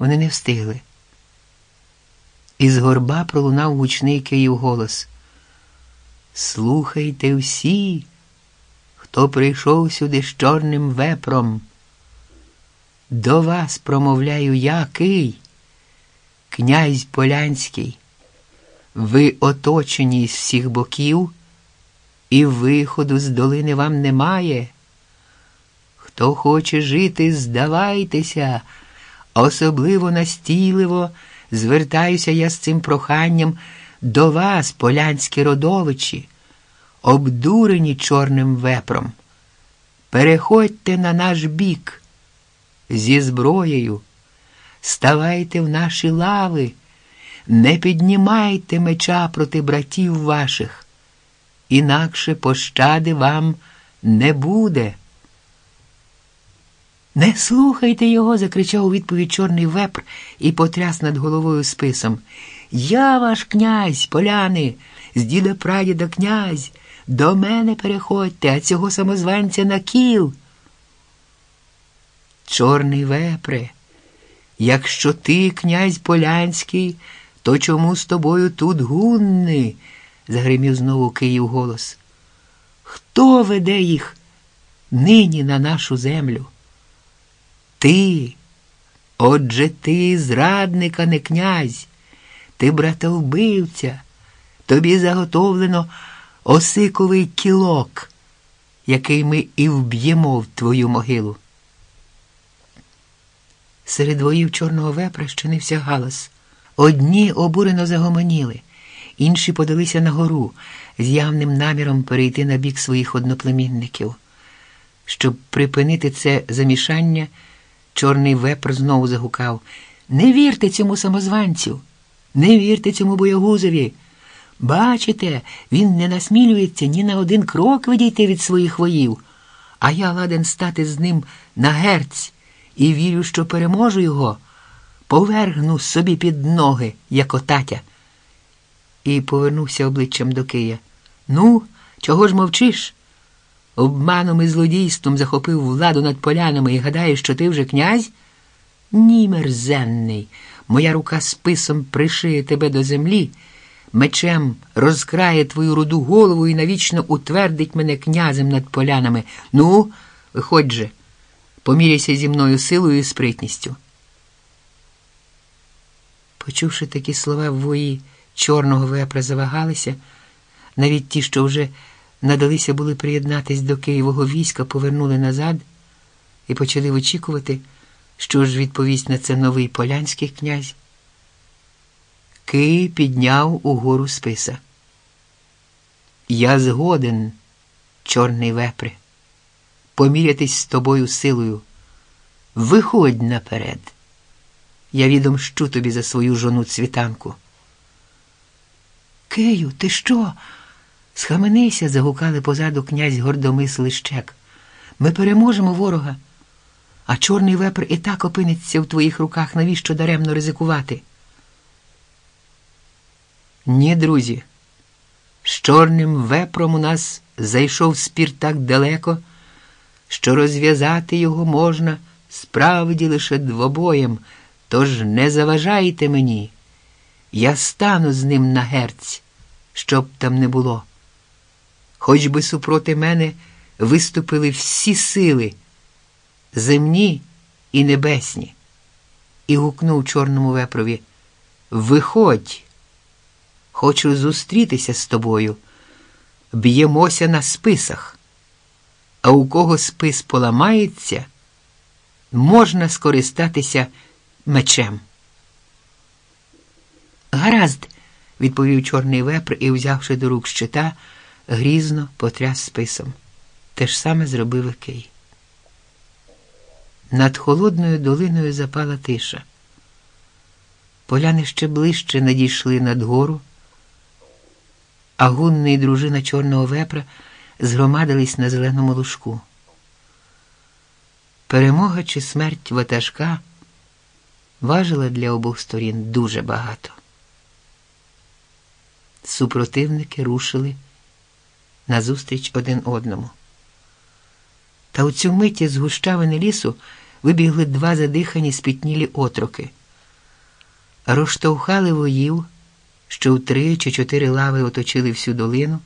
Вони не встигли. Із горба пролунав гучний Київ голос. Слухайте всі, хто прийшов сюди з чорним вепром. До вас промовляю я, Кий, князь Полянський. Ви оточені з всіх боків, і виходу з долини вам немає. Хто хоче жити, здавайтеся, особливо настійливо звертаюся я з цим проханням до вас, полянські родовичі, обдурені чорним вепром. Переходьте на наш бік зі зброєю, ставайте в наші лави, не піднімайте меча проти братів ваших, інакше пощади вам не буде. Не слухайте його, закричав у відповідь чорний вепр і потряс над головою списом. Я ваш князь, поляни, з діда прадіда князь. До мене переходьте, а цього самозванця на кіл. Чорний вепре, якщо ти, князь Полянський, то чому з тобою тут гунни? загримів знову Київ голос. Хто веде їх нині на нашу землю? Ти, отже ти зрадник, а не князь, ти братовбивця, тобі заготовлено осиковий кілок, який ми і вб'ємо в твою могилу. Серед воїв чорного вепра щинився галас. Одні обурено загомоніли, інші подалися на гору з явним наміром перейти на бік своїх одноплемінників. Щоб припинити це замішання, чорний вепр знову загукав Не вірте цьому самозванцю, не вірте цьому боягузові. Бачите, він не насмілюється ні на один крок відійти від своїх воїв, а я ладен стати з ним на герць і вірю, що переможу його, повергну собі під ноги, як отатя. І повернувся обличчям до Кия. Ну, чого ж мовчиш? Обманом і злодійством захопив владу над полянами і гадаєш, що ти вже князь? Ні, мерзенний, моя рука списом пришиє тебе до землі, мечем розкрає твою руду голову і навічно утвердить мене князем над полянами. Ну, виходь же, поміряйся зі мною силою і спритністю. Почувши такі слова, вої чорного вепра завагалися, навіть ті, що вже надалися були приєднатись до Києвого війська, повернули назад і почали вичікувати, що ж відповість на це новий полянський князь. Кий підняв угору списа. Я згоден, чорний вепре, помірятись з тобою силою. Виходь наперед. Я відомщу тобі за свою жону цвітанку. Кию, ти що? Схаменися, загукали позаду князь Гордомис Лищек. Ми переможемо ворога, а чорний вепр і так опиниться в твоїх руках, навіщо даремно ризикувати? Ні, друзі, з чорним вепром у нас зайшов спір так далеко, що розв'язати його можна справді лише двобоєм, тож не заважайте мені. Я стану з ним на герць, щоб там не було хоч би супроти мене виступили всі сили, земні і небесні, і гукнув чорному вепрові Виходь, хочу зустрітися з тобою, б'ємося на списах, а у кого спис поламається, можна скористатися мечем. Гаразд, відповів чорний вепр і, взявши до рук щита, грізно потряс списом. Те ж саме зробив і Кий. Над холодною долиною запала тиша. Поляни ще ближче надійшли над гору, а гунна і дружина чорного вепра згромадились на зеленому лужку. Перемога чи смерть ватажка важила для обох сторін дуже багато. Супротивники рушили назустріч один одному. Та у цю миті з гущавини лісу вибігли два задихані спітнілі отроки. розштовхали воїв, що в три чи чотири лави оточили всю долину,